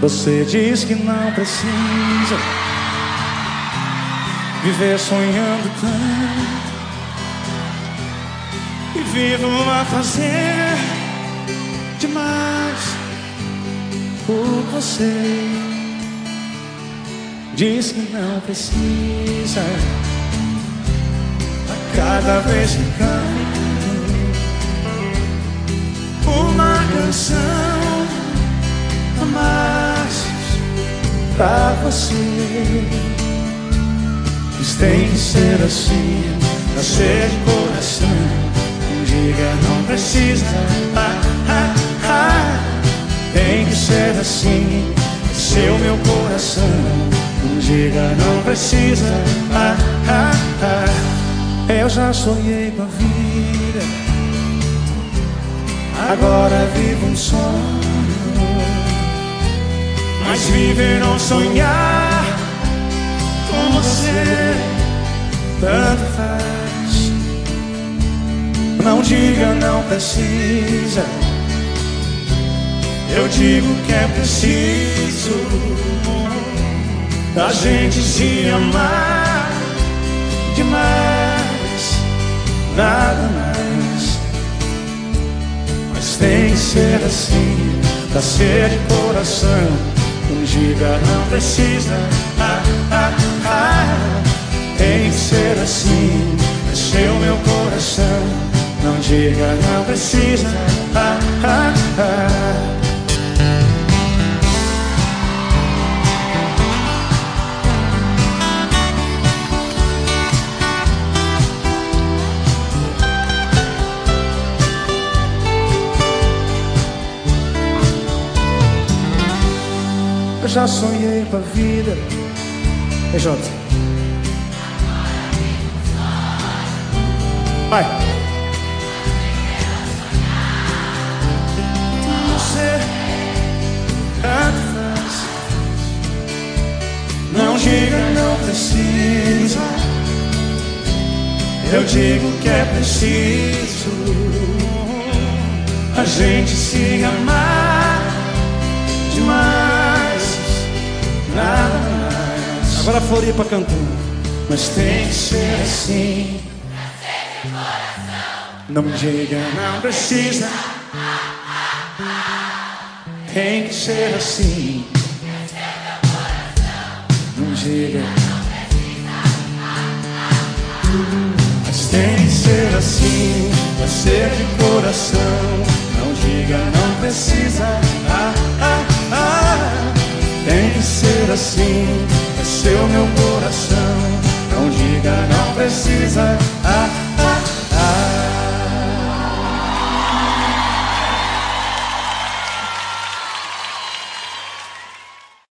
Você diz que não precisa viver sonhando tanto e vivo a fazer demais por você. Diz que não precisa a cada vez que canto pra você. Mas tem que ser assim, nascer de coração diga não precisa. Ah, ah, ah. Tem que ser assim, é o meu coração. Não diga não precisa. Ah, ah, ah. Eu já sonhei com a vida, agora vivo um sonho. Mas viver ou sonhar com você, tanto faz. Não diga não precisa. Eu digo que é preciso da gente se amar demais, nada mais. Mas tem que ser assim, pra ser de coração. Diga não precisa. Ah, ah, ah. Tem que ser assim, o meu coração. Não diga, não precisa. Eu já sonhei com a vida. É Jota. Vai. diga não precisa. Eu digo que é preciso a gente se amar Agora a Floripa cantando. Mas tem que ser assim. Não diga não precisa. Tem que ser assim diga. Mas tem que ser assim, vai ser de coração. Coração. Não diga, não precisa.